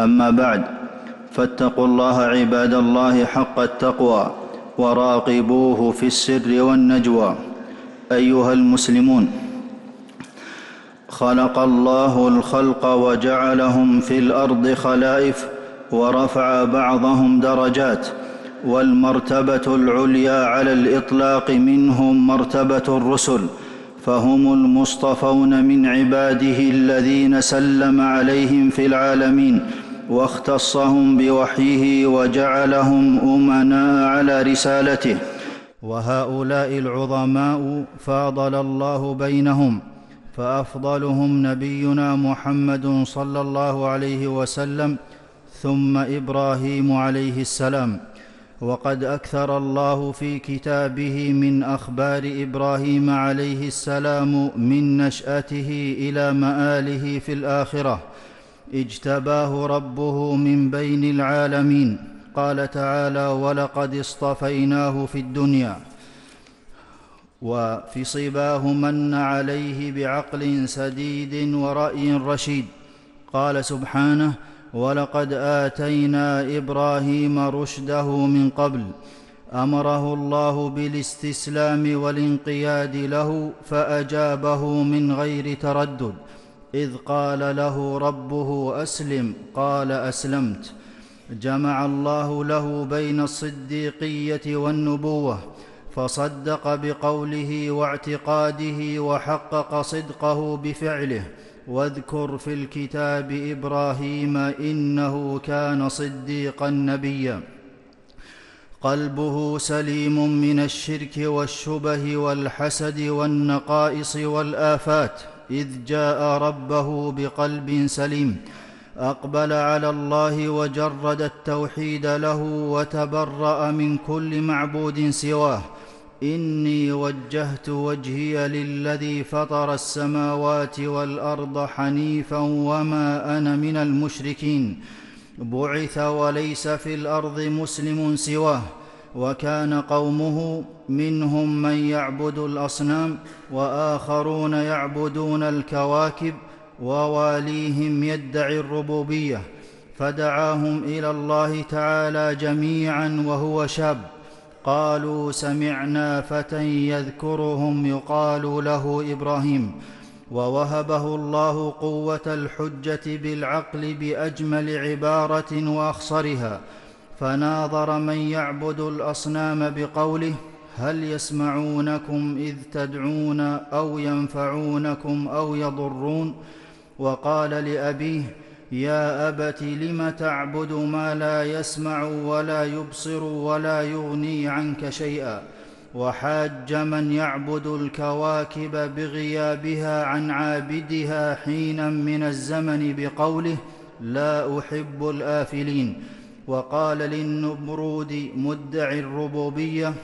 أما بعد فاتقوا الله عباد الله حق التقوى وراقبوه في السر والنجوى. أيها المسلمون خلق الله الخلق وجعلهم في الأرض خلائف ورفع بعضهم درجات والمرتبة العليا على الإطلاق منهم مرتبة الرسل فهم المصطفون من عباده الذين سلم عليهم في العالمين. واختصهم بوحيه وجعلهم امناء على رسالته. وهؤلاء العظماء فاضل الله بينهم فأفضلهم نبينا محمد صلى الله عليه وسلم ثم إبراهيم عليه السلام. وقد أكثر الله في كتابه من أخبار إبراهيم عليه السلام من نشأته إلى مآله في الآخرة. اجتباه ربه من بين العالمين. قال تعالى ولقد اصطفيناه في الدنيا وفي صباه من عليه بعقل سديد ورأي رشيد. قال سبحانه ولقد آتينا إبراهيم رشده من قبل أمره الله بالاستسلام والانقياد له فأجابه من غير تردد. إذ قال له ربه أسلم قال أسلمت. جمع الله له بين الصديقية والنبوة فصدق بقوله واعتقاده وحقق صدقه بفعله. واذكر في الكتاب إبراهيم إنه كان صديقا نبيا. قلبه سليم من الشرك والشبه والحسد والنقائص والآفات. إذ جاء ربه بقلب سليم. أقبل على الله وجرد التوحيد له وتبرأ من كل معبود سواه. إني وجهت وجهي للذي فطر السماوات والأرض حنيفا وما أنا من المشركين. بعث وليس في الأرض مسلم سواه. وكان قومه منهم من يعبد الأصنام وآخرون يعبدون الكواكب وواليهم يدعي الربوبية فدعاهم إلى الله تعالى جميعا وهو شاب. قالوا سمعنا فتى يذكرهم يقال له إبراهيم. ووهبه الله قوة الحجة بالعقل بأجمل عبارة وأخصرها. فناظر من يعبد الأصنام بقوله هل يسمعونكم إذ تدعون أو ينفعونكم أو يضرون وقال لأبيه يا أبت لم تعبد ما لا يسمع ولا يبصر ولا يغني عنك شيئا وحاج من يعبد الكواكب بغيابها عن عابدها حينا من الزمن بقوله لا أحب الآفلين وقال للنمرود مدعي الربوبية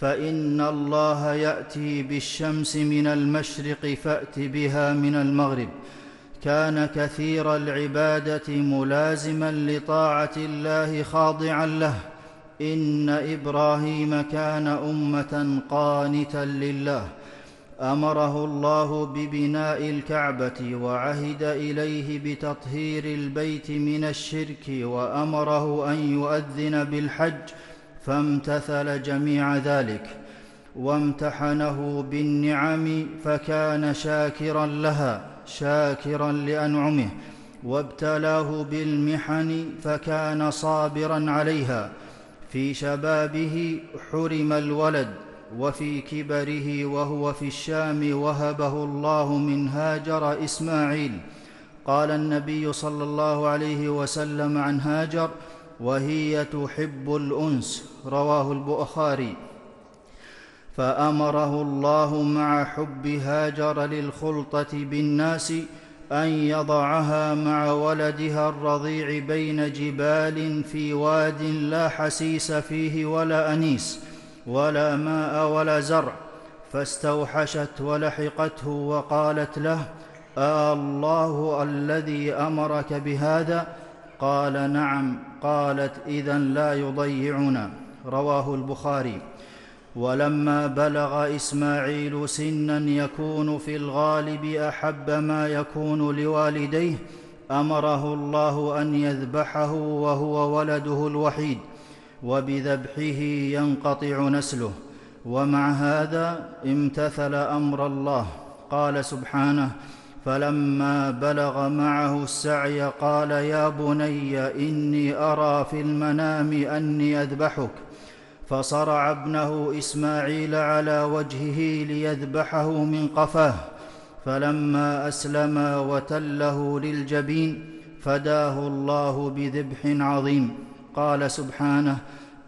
فإن الله يأتي بالشمس من المشرق فأت بها من المغرب. كان كثير العبادة ملازما لطاعة الله خاضعا له. إن إبراهيم كان أمة قانتا لله. أمره الله ببناء الكعبة وعهد إليه بتطهير البيت من الشرك وأمره أن يؤذن بالحج فامتثل جميع ذلك وامتحنه بالنعم فكان شاكرا لها شاكرا لأنعمه وابتلاه بالمحن فكان صابرا عليها. في شبابه حرم الولد وفي كبره وهو في الشام وهبه الله من هاجر إسماعيل. قال النبي صلى الله عليه وسلم عن هاجر وهي تحب الأنس. رواه البخاري. فأمره الله مع حب هاجر للخلطة بالناس أن يضعها مع ولدها الرضيع بين جبال في واد لا حسيس فيه ولا أنيس. ولا ماء ولا زرع فاستوحشت ولحقته وقالت له آه الله الذي أمرك بهذا؟ قال نعم. قالت اذا لا يضيعنا. رواه البخاري. ولما بلغ إسماعيل سنا يكون في الغالب أحب ما يكون لوالديه أمره الله أن يذبحه وهو ولده الوحيد. وبذبحه ينقطع نسله. ومع هذا امتثل أمر الله. قال سبحانه فلما بلغ معه السعي قال يا بني إني أرى في المنام أني أذبحك. فصرع ابنه إسماعيل على وجهه ليذبحه من قفاه. فلما اسلما وتله للجبين فداه الله بذبح عظيم. قال سبحانه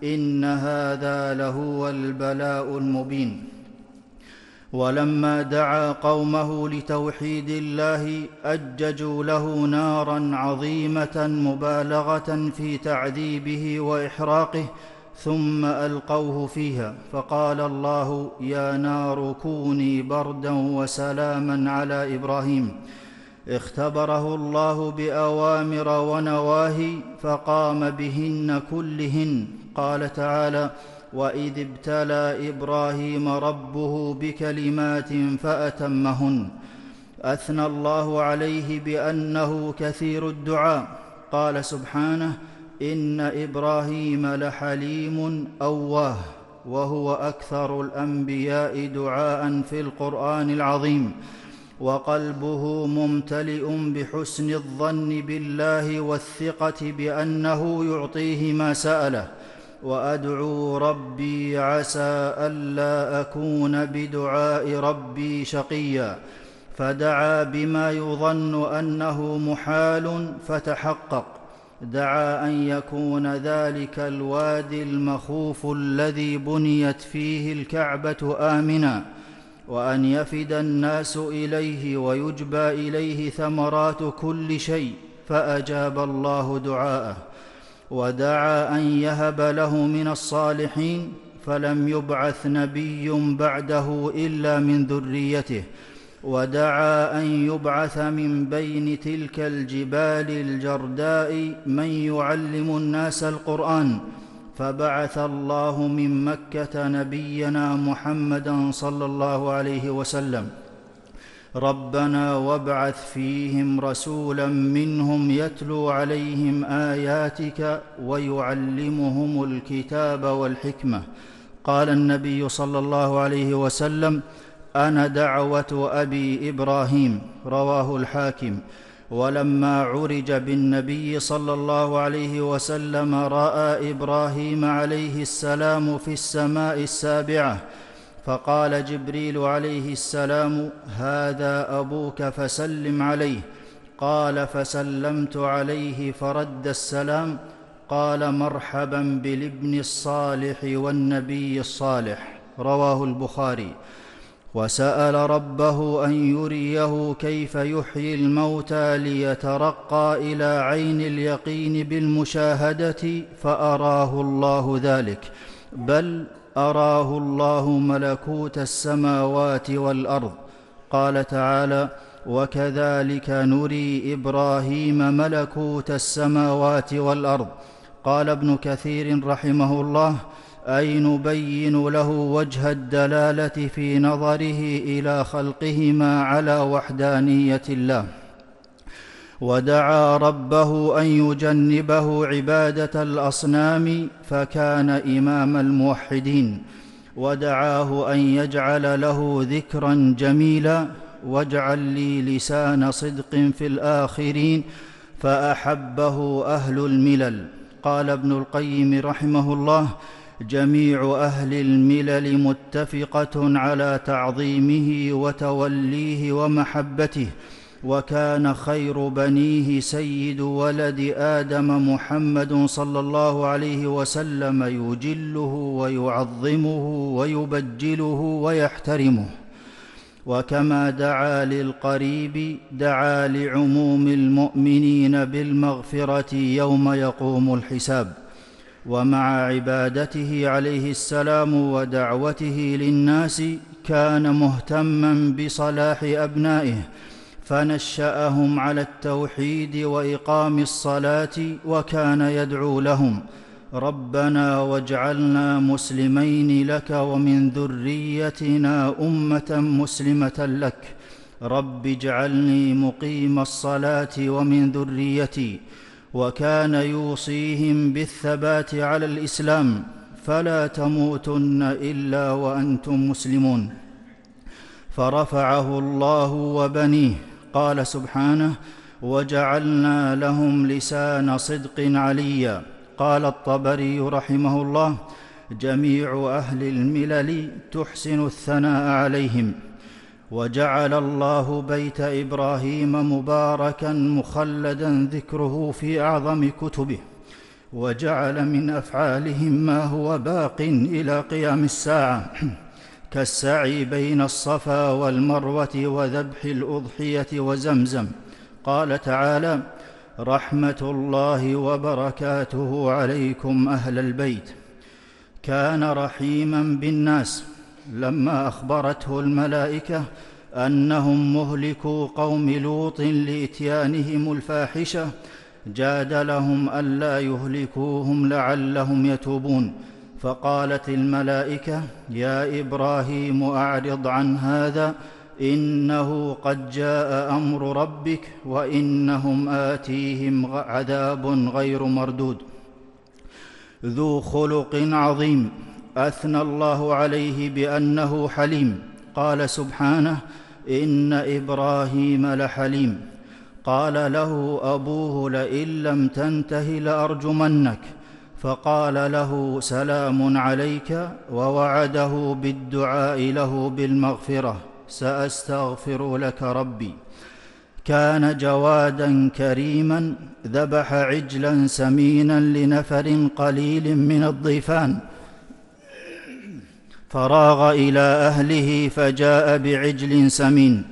إن هذا لهو البلاء المبين. ولما دعا قومه لتوحيد الله أججوا له نارا عظيمة مبالغة في تعذيبه وإحراقه ثم ألقوه فيها. فقال الله يا نار كوني بردا وسلاما على إبراهيم. اختبره الله بأوامر ونواهي فقام بهن كلهن. قال تعالى واذ ابتلى إبراهيم ربه بكلمات فاتمهن. اثنى الله عليه بانه كثير الدعاء. قال سبحانه ان إبراهيم لحليم اواه وهو أكثر الانبياء دعاء في القران العظيم. وقلبه ممتلئ بحسن الظن بالله والثقة بأنه يعطيه ما سأله. وأدعو ربي عسى ألا أكون بدعاء ربي شقيا. فدعا بما يظن أنه محال فتحقق. دعا أن يكون ذلك الوادي المخوف الذي بنيت فيه الكعبة آمنا. وأن يفد الناس إليه ويجبى إليه ثمرات كل شيء فأجاب الله دعاءه ودعا أن يهب له من الصالحين فلم يبعث نبي بعده إلا من ذريته ودعا أن يبعث من بين تلك الجبال الجرداء من يعلم الناس القرآن فبعث الله من مكة نبينا محمدا صلى الله عليه وسلم. ربنا وابعث فيهم رسولا منهم يتلو عليهم آياتك ويعلمهم الكتاب والحكمة. قال النبي صلى الله عليه وسلم أنا دعوة أبي إبراهيم رواه الحاكم. ولما عرج بالنبي صلى الله عليه وسلم رأى إبراهيم عليه السلام في السماء السابعة فقال جبريل عليه السلام هذا أبوك فسلم عليه. قال فسلمت عليه فرد السلام. قال مرحبا بالابن الصالح والنبي الصالح. رواه البخاري. وسأل ربه أن يريه كيف يحيي الموتى ليترقى إلى عين اليقين بالمشاهدة فأراه الله ذلك. بل أراه الله ملكوت السماوات والأرض. قال تعالى وكذلك نري إبراهيم ملكوت السماوات والأرض. قال ابن كثير رحمه الله أي نبين له وجه الدلالة في نظره إلى خلقهما على وحدانية الله. ودعا ربه أن يجنبه عبادة الأصنام فكان إمام الموحدين. ودعاه أن يجعل له ذكرا جميلا. واجعل لي لسان صدق في الآخرين فأحبه أهل الملل. قال ابن القيم رحمه الله جميع أهل الملل متفقة على تعظيمه وتوليه ومحبته وكان خير بنيه سيد ولد آدم محمد صلى الله عليه وسلم يجله ويعظمه ويبجله ويحترمه. وكما دعا للقريب دعا لعموم المؤمنين بالمغفرة يوم يقوم الحساب. ومع عبادته عليه السلام ودعوته للناس كان مهتما بصلاح أبنائه فنشأهم على التوحيد وإقام الصلاة وكان يدعو لهم ربنا واجعلنا مسلمين لك ومن ذريتنا أمة مسلمة لك رب اجعلني مقيم الصلاة ومن ذريتي وكان يوصيهم بالثبات على الإسلام فلا تموتن إلا وأنتم مسلمون. فرفعه الله وبنيه قال سبحانه وجعلنا لهم لسان صدق عليا. قال الطبري رحمه الله جميع أهل الملل تحسن الثناء عليهم. وجعل الله بيت إبراهيم مباركا مخلدا ذكره في أعظم كتبه. وجعل من أفعالهم ما هو باق إلى قيام الساعة. كالسعي بين الصفا والمروة وذبح الأضحية وزمزم. قال تعالى رحمة الله وبركاته عليكم أهل البيت. كان رحيما بالناس. لما أخبرته الملائكة أنهم مهلكوا قوم لوط لإتيانهم الفاحشة جادلهم ألا يهلكوهم لعلهم يتوبون. فقالت الملائكة يا إبراهيم أعرض عن هذا إنه قد جاء أمر ربك وإنهم آتيهم عذاب غير مردود. ذو خلق عظيم. أثنى الله عليه بأنه حليم. قال سبحانه إن إبراهيم لحليم. قال له أبوه لئن لم تنته لأرجمنك. فقال له سلام عليك ووعده بالدعاء له بالمغفرة. سأستغفر لك ربي. كان جوادا كريما ذبح عجلا سمينا لنفر قليل من الضيفان. فراغ إلى أهله فجاء بعجل سمين.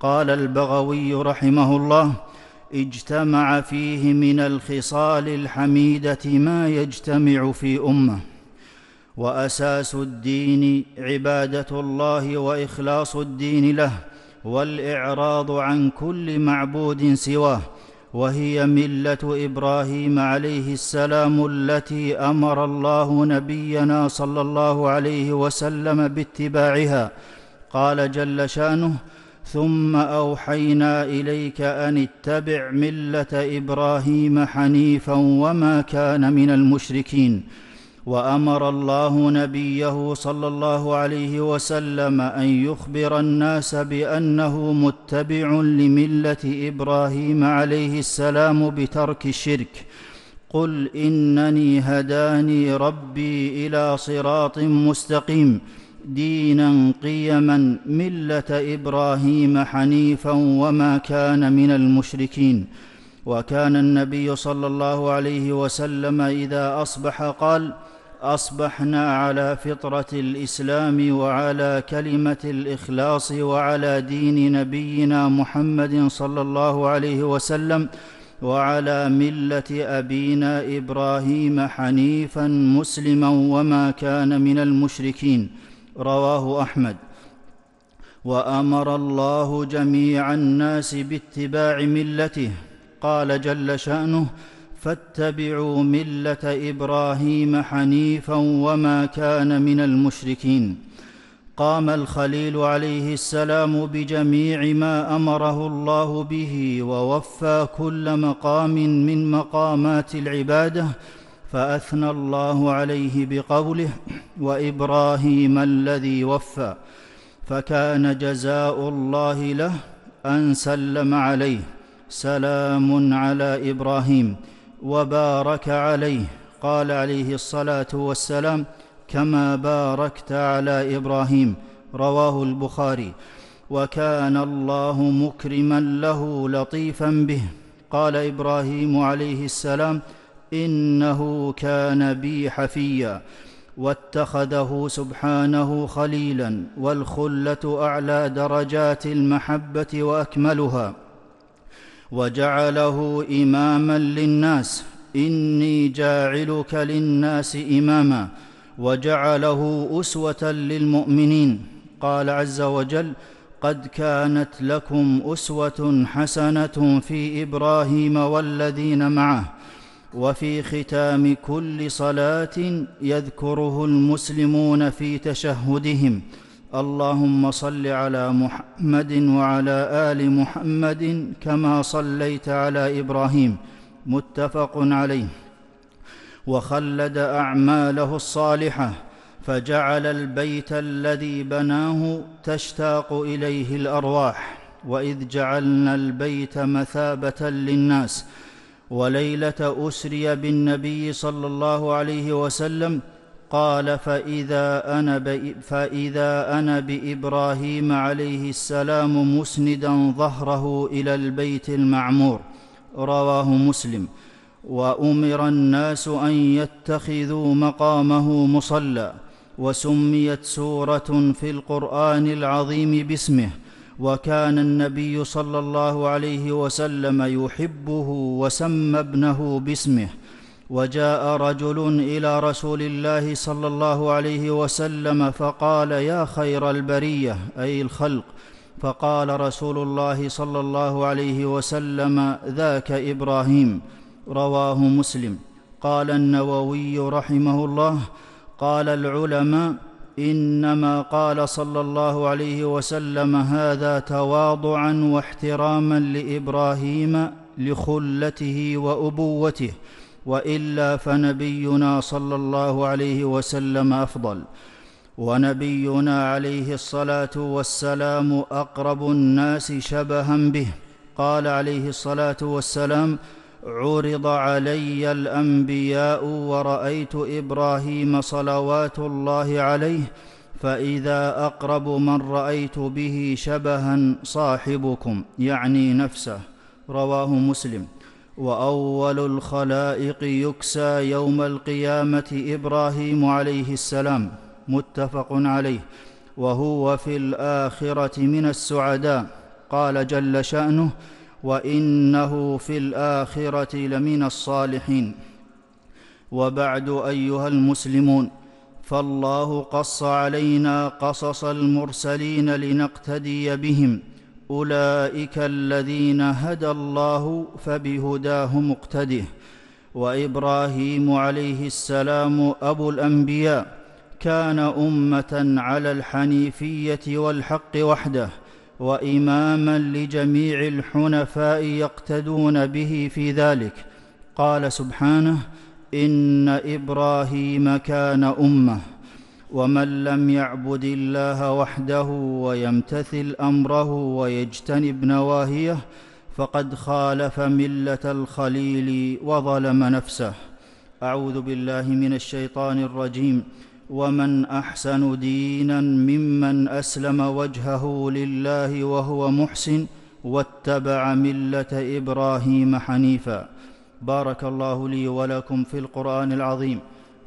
قال البغوي رحمه الله اجتمع فيه من الخصال الحميدة ما يجتمع في أمة. وأساس الدين عبادة الله وإخلاص الدين له والإعراض عن كل معبود سواه. وهي ملة إبراهيم عليه السلام التي أمر الله نبينا صلى الله عليه وسلم باتباعها. قال جل شأنه ثم أوحينا إليك أن اتبع ملة إبراهيم حنيفا وما كان من المشركين وأمر الله نبيه صلى الله عليه وسلم أن يخبر الناس بأنه متبع لملة إبراهيم عليه السلام بترك الشرك. قل إنني هداني ربي إلى صراط مستقيم. دينا قيما ملة إبراهيم حنيفا وما كان من المشركين. وكان النبي صلى الله عليه وسلم إذا أصبح قال أصبحنا على فطرة الإسلام وعلى كلمة الإخلاص وعلى دين نبينا محمد صلى الله عليه وسلم وعلى ملة أبينا إبراهيم حنيفا مسلما وما كان من المشركين. رواه أحمد. وأمر الله جميع الناس باتباع ملته. قال جل شأنه فاتبعوا ملة إبراهيم حنيفا وما كان من المشركين. قام الخليل عليه السلام بجميع ما أمره الله به ووفى كل مقام من مقامات العبادة فأثنى الله عليه بقوله وإبراهيم الذي وفى فكان جزاء الله له أن سلم عليه. سلام على إبراهيم وبارك عليه. قال عليه الصلاة والسلام كما باركت على إبراهيم. رواه البخاري. وكان الله مكرما له لطيفا به. قال إبراهيم عليه السلام إنه كان بي حفيا واتخذه سبحانه خليلا والخلة أعلى درجات المحبة وأكملها. وجعله إماما للناس. إني جاعلك للناس إماما. وجعله أسوة للمؤمنين. قال عز وجل قد كانت لكم أسوة حسنة في إبراهيم والذين معه وفي ختام كل صلاة يذكره المسلمون في تشهدهم. اللهم صل على محمد وعلى آل محمد كما صليت على إبراهيم متفق عليه. وخلد أعماله الصالحة فجعل البيت الذي بناه تشتاق إليه الأرواح. وإذ جعلنا البيت مثابة للناس وليلة أسري بالنبي صلى الله عليه وسلم قال فإذا أنا, فإذا أنا بإبراهيم عليه السلام مسندا ظهره إلى البيت المعمور. رواه مسلم. وأمر الناس أن يتخذوا مقامه مصلى. وسميت سورة في القرآن العظيم باسمه. وكان النبي صلى الله عليه وسلم يحبه وسمى ابنه باسمه. وجاء رجل إلى رسول الله صلى الله عليه وسلم فقال يا خير البرية أي الخلق. فقال رسول الله صلى الله عليه وسلم ذاك إبراهيم رواه مسلم. قال النووي رحمه الله قال العلماء إنما قال صلى الله عليه وسلم هذا تواضعا واحتراما لإبراهيم لخلته وأبوته. وإلا فنبينا صلى الله عليه وسلم أفضل. ونبينا عليه الصلاة والسلام أقرب الناس شبها به. قال عليه الصلاة والسلام عرض علي الأنبياء ورأيت إبراهيم صلوات الله عليه فإذا أقرب من رأيت به شبها صاحبكم يعني نفسه. رواه مسلم. وأول الخلائق يكسى يوم القيامة إبراهيم عليه السلام متفق عليه. وهو في الآخرة من السعداء. قال جل شأنه وإنه في الآخرة لمن الصالحين. وبعد أيها المسلمون فالله قص علينا قصص المرسلين لنقتدي بهم. أولئك الذين هدى الله فبهداه مقتده وإبراهيم عليه السلام أبو الأنبياء كان أمة على الحنيفية والحق وحده وإماما لجميع الحنفاء يقتدون به في ذلك. قال سبحانه إن إبراهيم كان أمة. ومن لم يعبد الله وحده ويمتثل أمره ويجتنب نواهيه فقد خالف ملة الخليل وظلم نفسه. أعوذ بالله من الشيطان الرجيم. ومن أحسن دينا ممن أسلم وجهه لله وهو محسن واتبع ملة إبراهيم حنيفا. بارك الله لي ولكم في القرآن العظيم.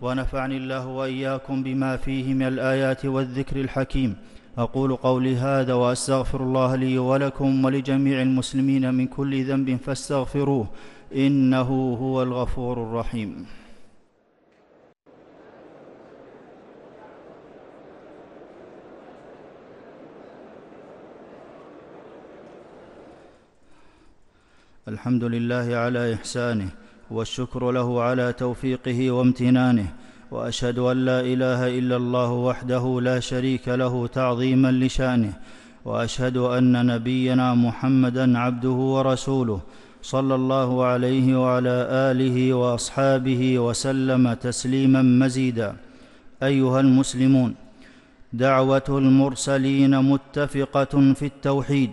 ونفعني الله وإياكم بما فيه من الآيات والذكر الحكيم. أقول قولي هذا وأستغفر الله لي ولكم ولجميع المسلمين من كل ذنب فاستغفروه إنه هو الغفور الرحيم. الحمد لله على إحسانه والشكر له على توفيقه وامتنانه وأشهد أن لا إله إلا الله وحده لا شريك له تعظيما لشأنه وأشهد أن نبينا محمدا عبده ورسوله صلى الله عليه وعلى آله وأصحابه وسلم تسليما مزيدا. أيها المسلمون دعوة المرسلين متفقة في التوحيد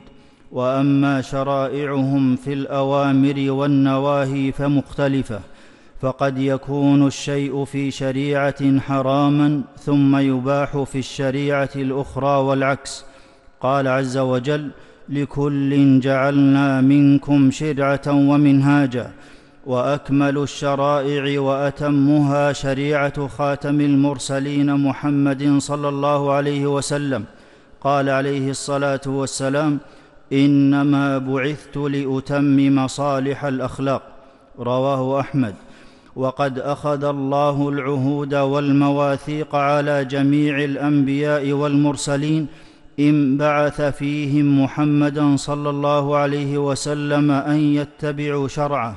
وأما شرائعهم في الأوامر والنواهي فمختلفة فقد يكون الشيء في شريعة حراما ثم يباح في الشريعة الأخرى والعكس. قال عز وجل لكل جعلنا منكم شرعة ومنهاجا وأكمل الشرائع وأتمها شريعة خاتم المرسلين محمد صلى الله عليه وسلم. قال عليه الصلاة والسلام إنما بعثت لأتمم صالح الأخلاق رواه أحمد. وقد أخذ الله العهود والمواثيق على جميع الأنبياء والمرسلين إن بعث فيهم محمدا صلى الله عليه وسلم أن يتبعوا شرعه.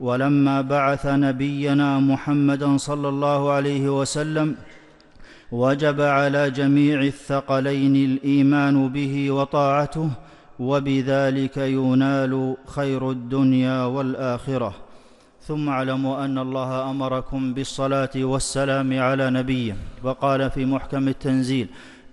ولما بعث نبينا محمدا صلى الله عليه وسلم وجب على جميع الثقلين الإيمان به وطاعته وبذلك ينال خير الدنيا والآخرة. ثم اعلموا أن الله أمركم بالصلاة والسلام على نبيه. وقال في محكم التنزيل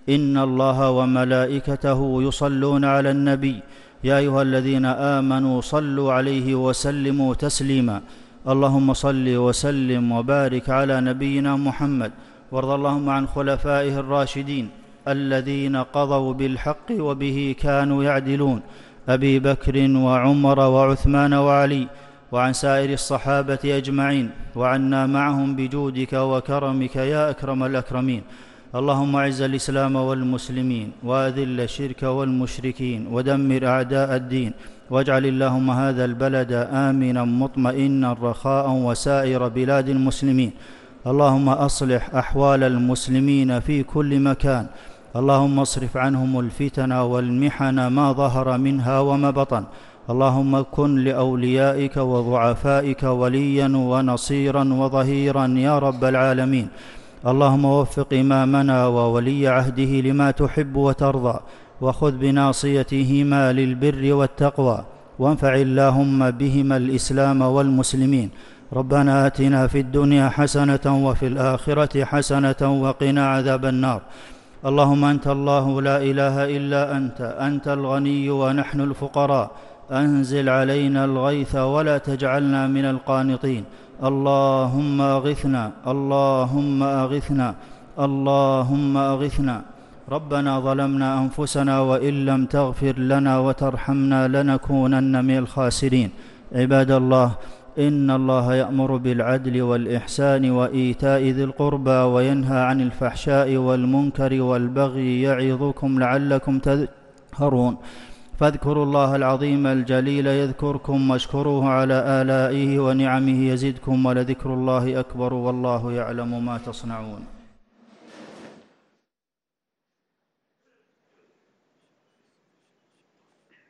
إن الله وملائكته يصلون على النبي. يا أيها الذين آمنوا صلوا عليه وسلموا تسليما. اللهم صل وسلم وبارك على نبينا محمد. وارض اللهم عن خلفائه الراشدين. الذين قضوا بالحق وبه كانوا يعدلون أبي بكر وعمر وعثمان وعلي وعن سائر الصحابة أجمعين وعنا معهم بجودك وكرمك يا أكرم الأكرمين. اللهم أعز الإسلام والمسلمين وأذل الشرك والمشركين ودمر أعداء الدين واجعل اللهم هذا البلد آمنا مطمئنا رخاء وسائر بلاد المسلمين. اللهم أصلح أحوال المسلمين في كل مكان. اللهم اصرف عنهم الفتن والمحن ما ظهر منها وما بطن. اللهم كن لأوليائك وضعفائك وليا ونصيرا وظهيرا يا رب العالمين. اللهم وفق إمامنا وولي عهده لما تحب وترضى. وخذ بناصيتهما للبر والتقوى. وانفع اللهم بهما الإسلام والمسلمين. ربنا آتنا في الدنيا حسنة وفي الآخرة حسنة وقنا عذاب النار. اللهم أنت الله لا إله إلا أنت أنت الغني ونحن الفقراء. أنزل علينا الغيث ولا تجعلنا من القانطين. اللهم أغثنا اللهم أغثنا اللهم أغثنا. ربنا ظلمنا أنفسنا وإن لم تغفر لنا وترحمنا لنكونن من الخاسرين. عباد الله إن الله يأمر بالعدل والإحسان وإيتاء ذي القربى وينهى عن الفحشاء والمنكر والبغي يعظكم لعلكم تذكرون. فاذكروا الله العظيم الجليل يذكركم واشكروه على آلائه ونعمه يزدكم ولذكر الله أكبر والله يعلم ما تصنعون.